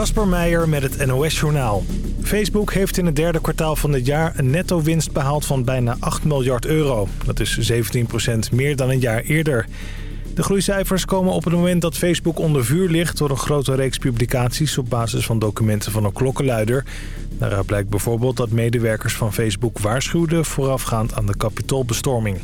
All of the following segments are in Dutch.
Kasper Meijer met het NOS-journaal. Facebook heeft in het derde kwartaal van dit jaar een netto-winst behaald van bijna 8 miljard euro. Dat is 17% meer dan een jaar eerder. De groeicijfers komen op het moment dat Facebook onder vuur ligt... door een grote reeks publicaties op basis van documenten van een klokkenluider. Daaruit blijkt bijvoorbeeld dat medewerkers van Facebook waarschuwden... voorafgaand aan de kapitoolbestorming.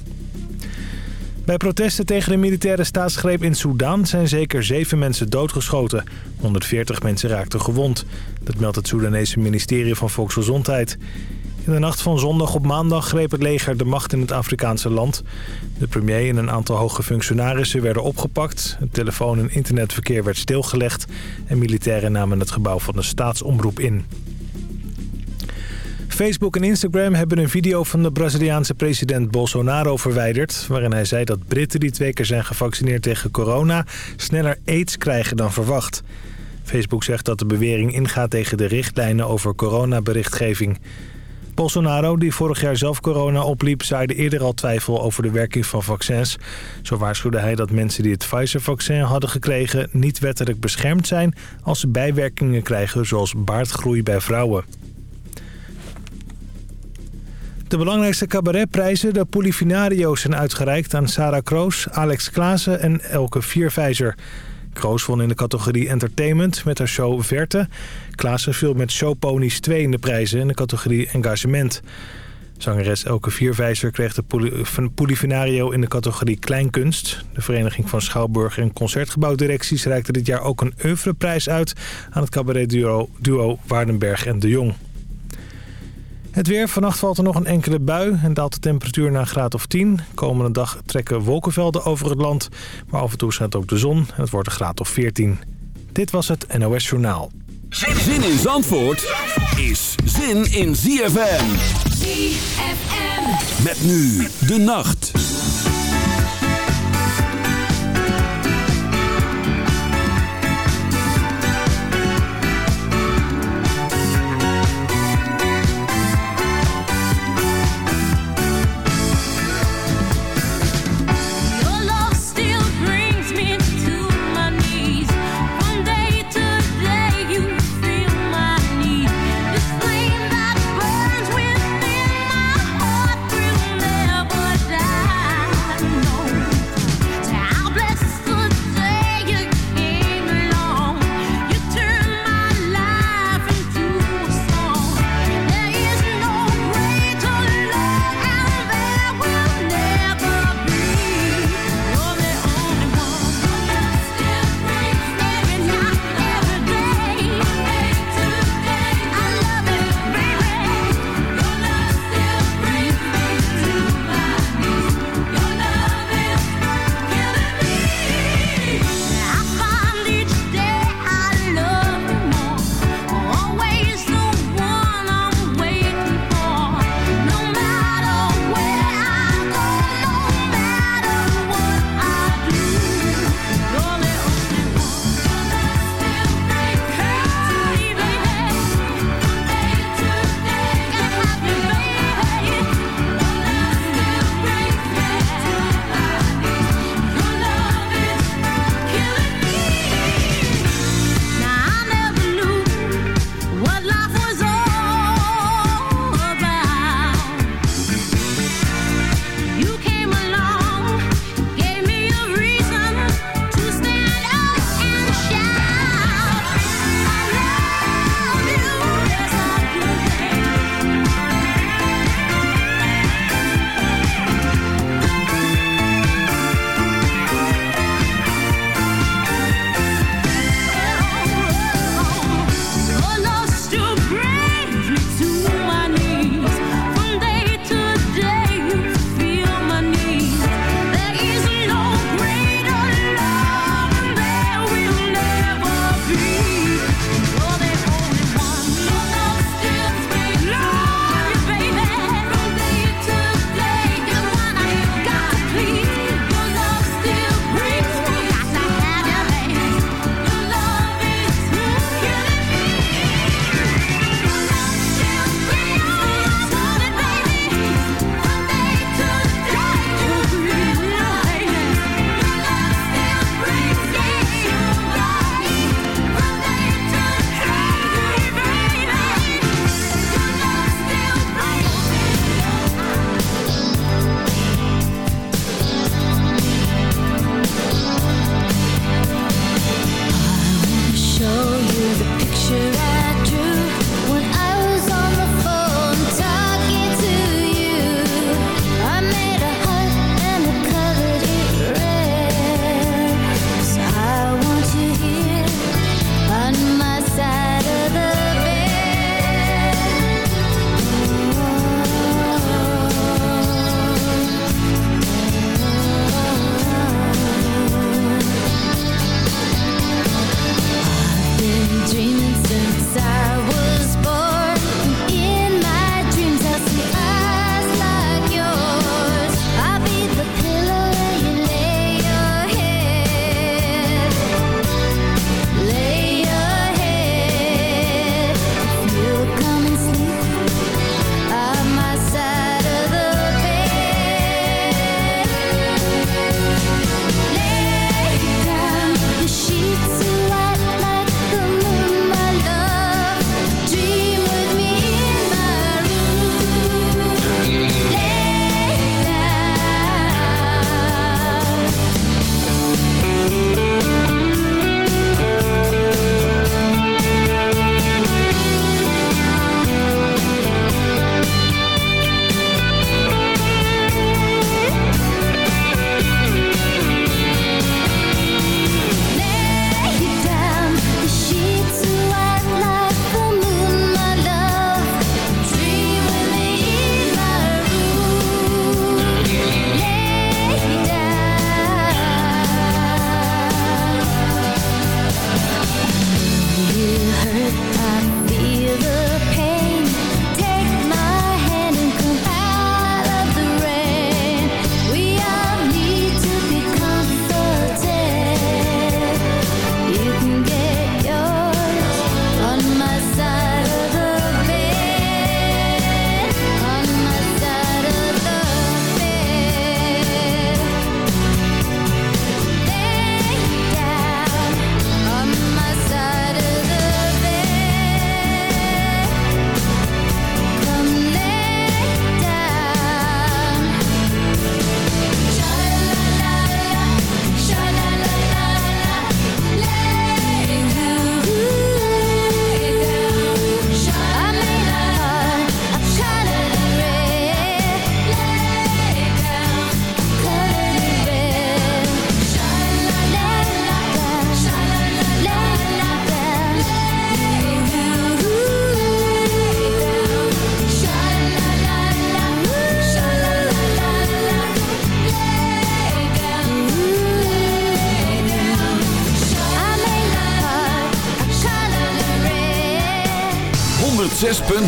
Bij protesten tegen de militaire staatsgreep in Soedan zijn zeker zeven mensen doodgeschoten. 140 mensen raakten gewond. Dat meldt het Soedanese ministerie van Volksgezondheid. In de nacht van zondag op maandag greep het leger de macht in het Afrikaanse land. De premier en een aantal hoge functionarissen werden opgepakt. Het telefoon- en internetverkeer werd stilgelegd. En militairen namen het gebouw van de staatsomroep in. Facebook en Instagram hebben een video van de Braziliaanse president Bolsonaro verwijderd... waarin hij zei dat Britten die twee keer zijn gevaccineerd tegen corona... sneller aids krijgen dan verwacht. Facebook zegt dat de bewering ingaat tegen de richtlijnen over coronaberichtgeving. Bolsonaro, die vorig jaar zelf corona opliep, zaaide eerder al twijfel over de werking van vaccins. Zo waarschuwde hij dat mensen die het Pfizer-vaccin hadden gekregen niet wettelijk beschermd zijn als ze bijwerkingen krijgen zoals baardgroei bij vrouwen. De belangrijkste cabaretprijzen, de Polifinario's, zijn uitgereikt aan Sarah Kroos, Alex Klaassen en Elke Viervijzer. Kroos won in de categorie Entertainment met haar show Verte. Klaassen viel met Showponies 2 in de prijzen in de categorie Engagement. Zangeres Elke Vierwijzer kreeg de Polifinario in de categorie Kleinkunst. De Vereniging van Schouwburg en Concertgebouwdirecties reikte dit jaar ook een oeuvreprijs uit... aan het cabaretduo duo Waardenberg en De Jong. Het weer. Vannacht valt er nog een enkele bui en daalt de temperatuur naar een graad of 10. Komende dag trekken wolkenvelden over het land. Maar af en toe schijnt ook de zon en het wordt een graad of 14. Dit was het NOS Journaal. Zin in Zandvoort is zin in ZFM. ZFM. Met nu de nacht.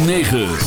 9.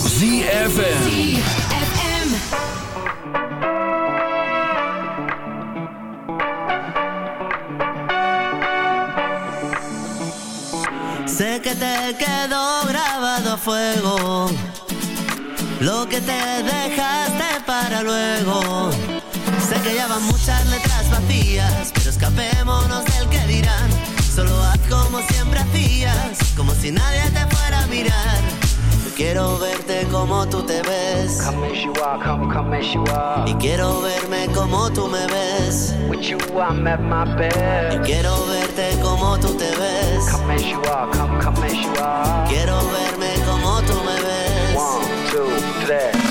tú me ves. With you I'm at my best. Yo quiero verte como tú te ves. Come as you are, come, come as you are. Quiero verme como tú me ves. One, two, three.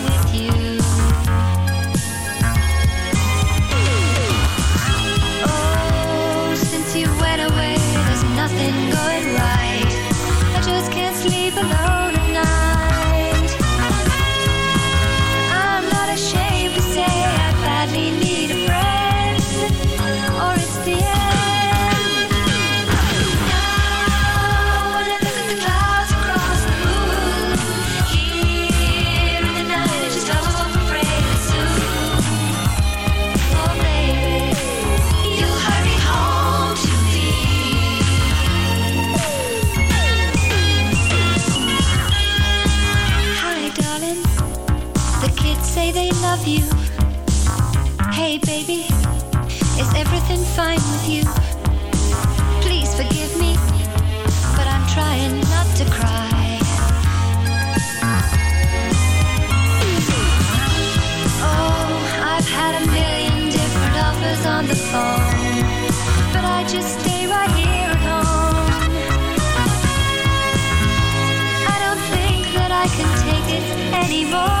it anymore.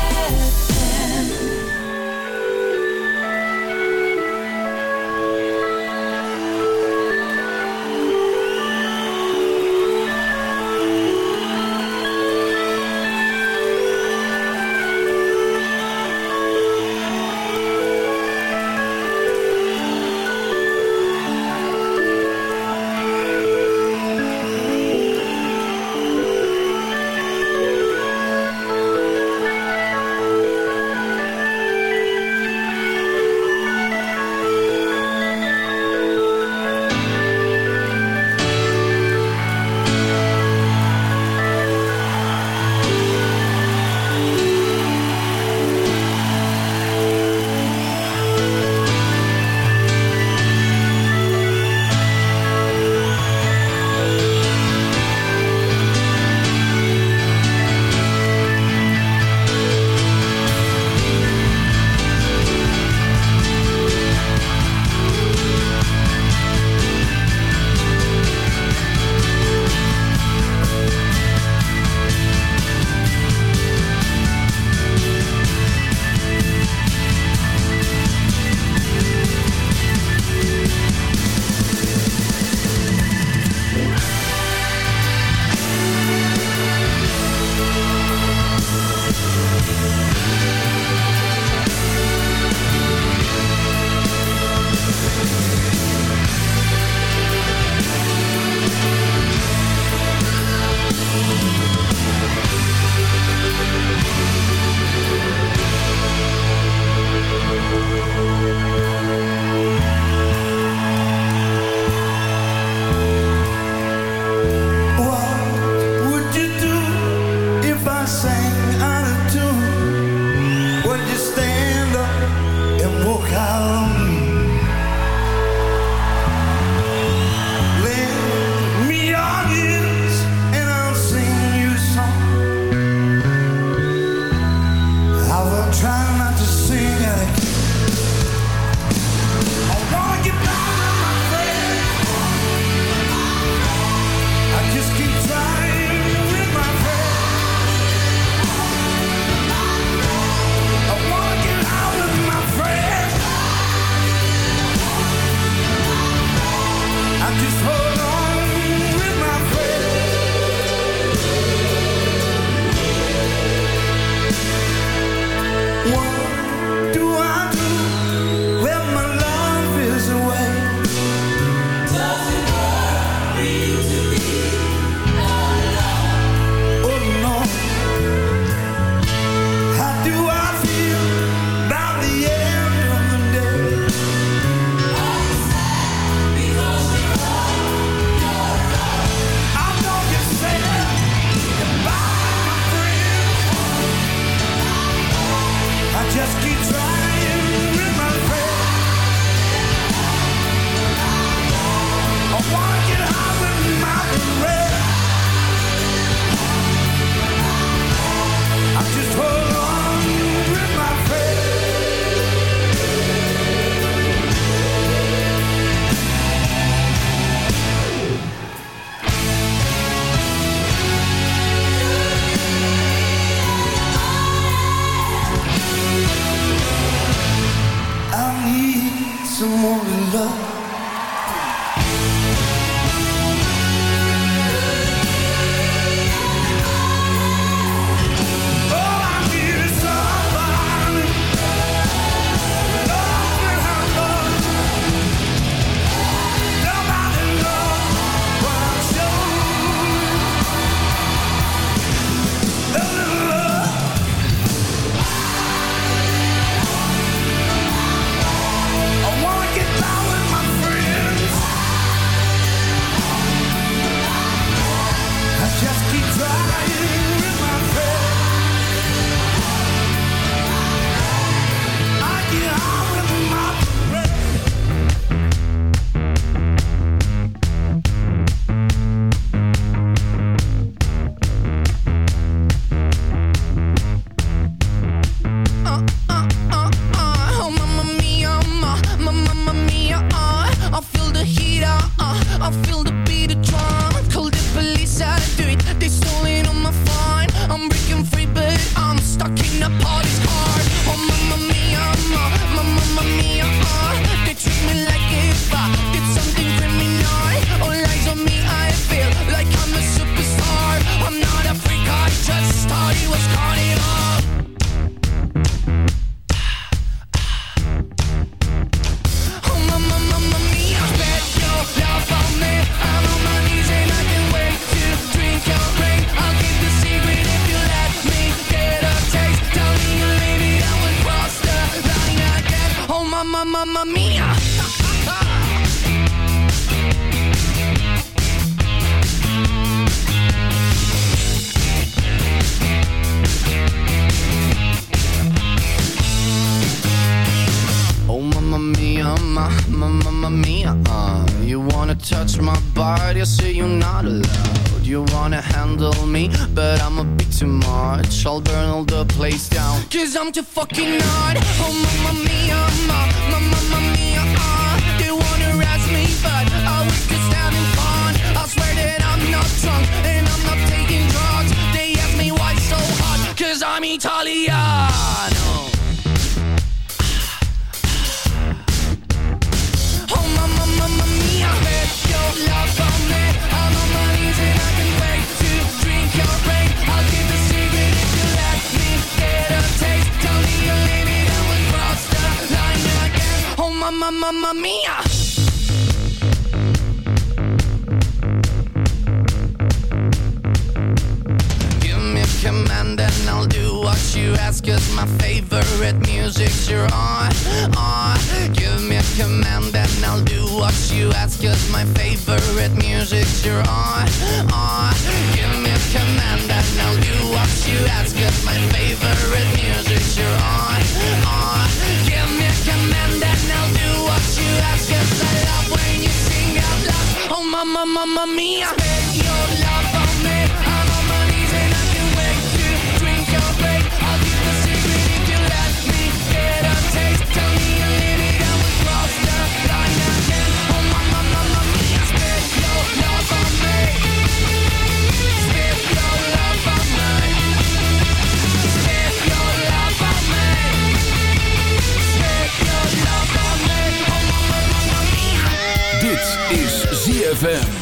fucking on mamma, mia. ZFM.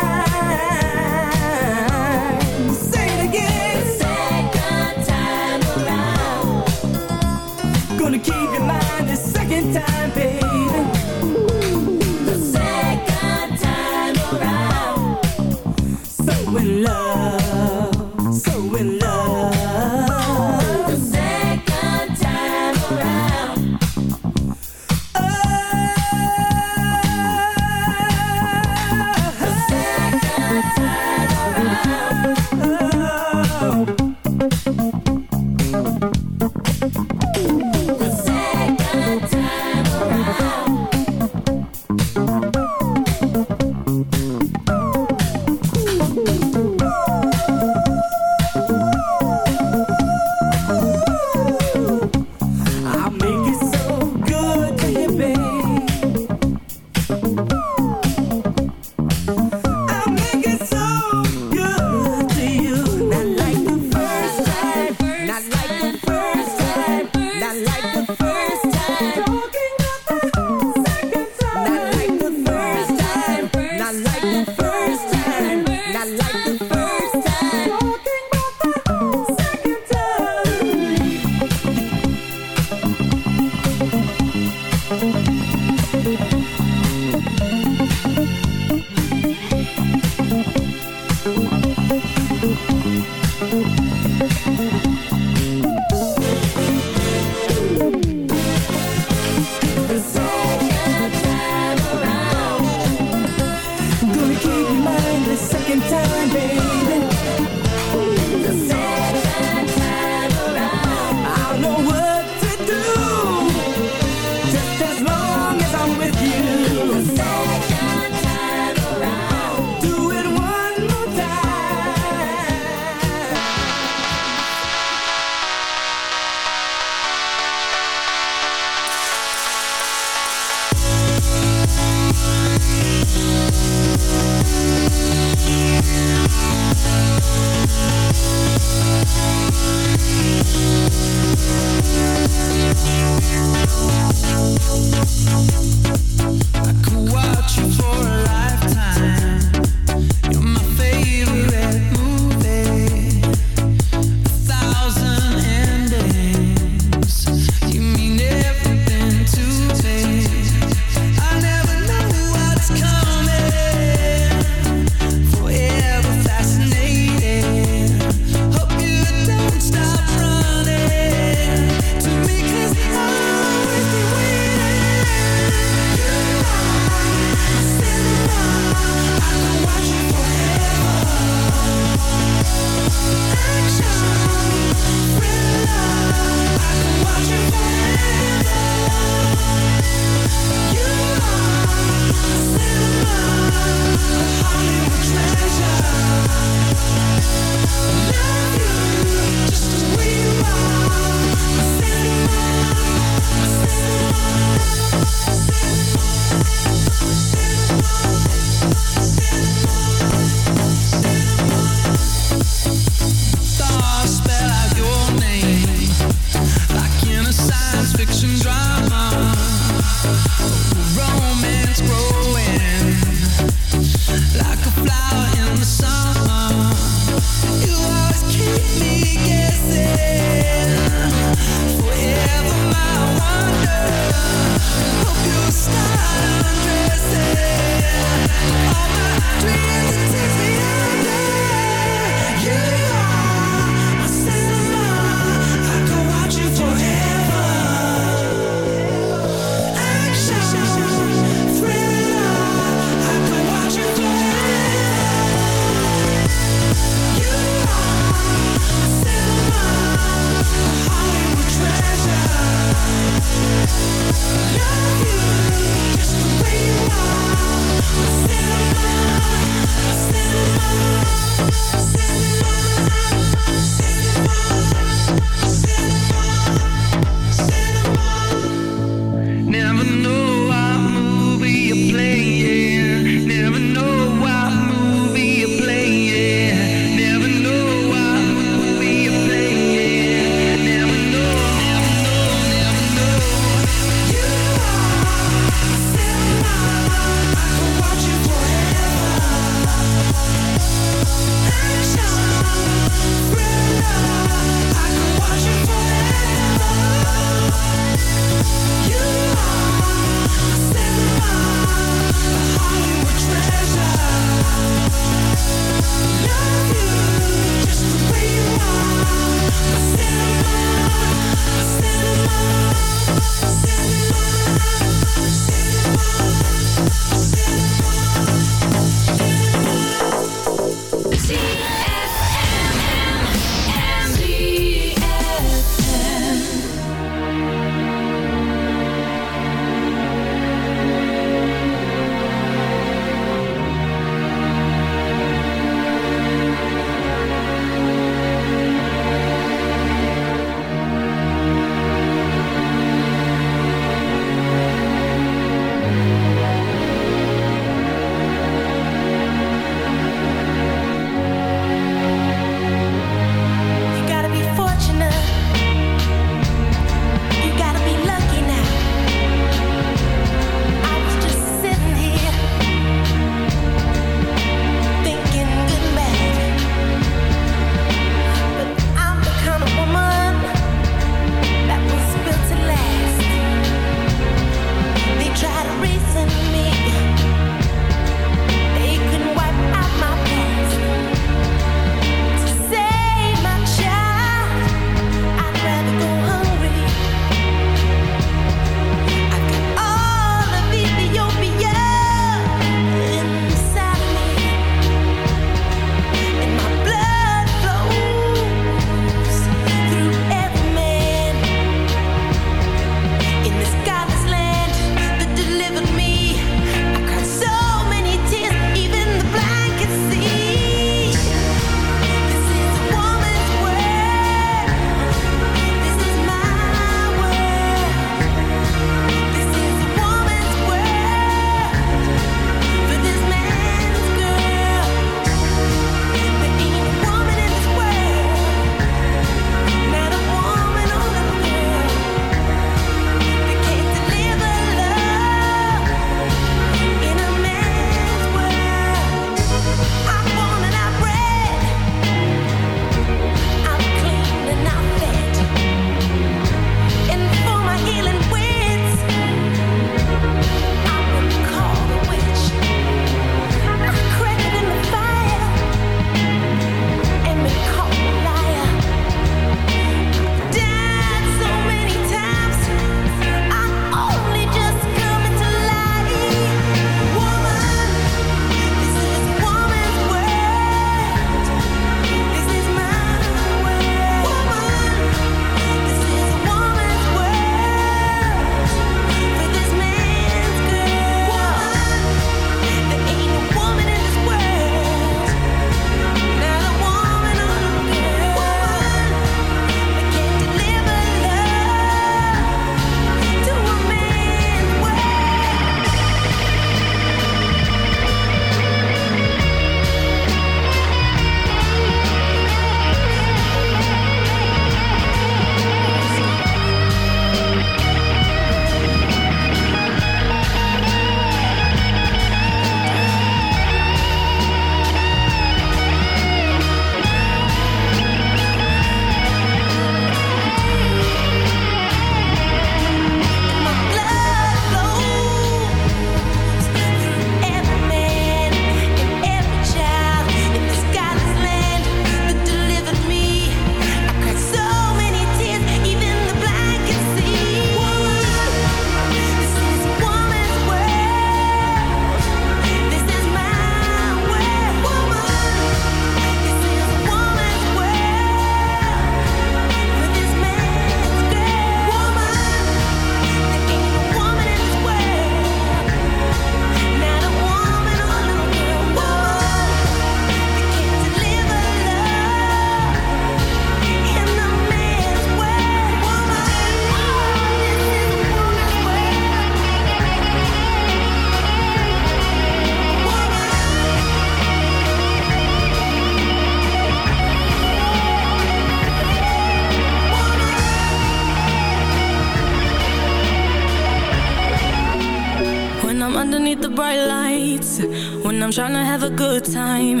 a good time.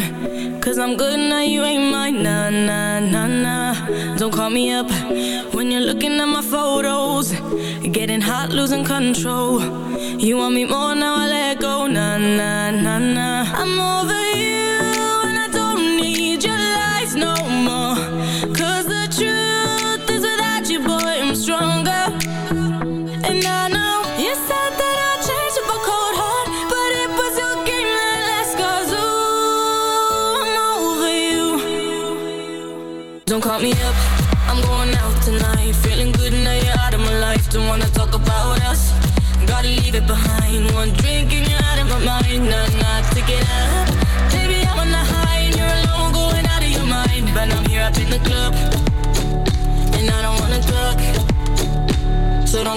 Cause I'm good now, you ain't mine. Nah, nah, nah, nah. Don't call me up When you're looking at my photos. Getting hot, losing control. You want me more now?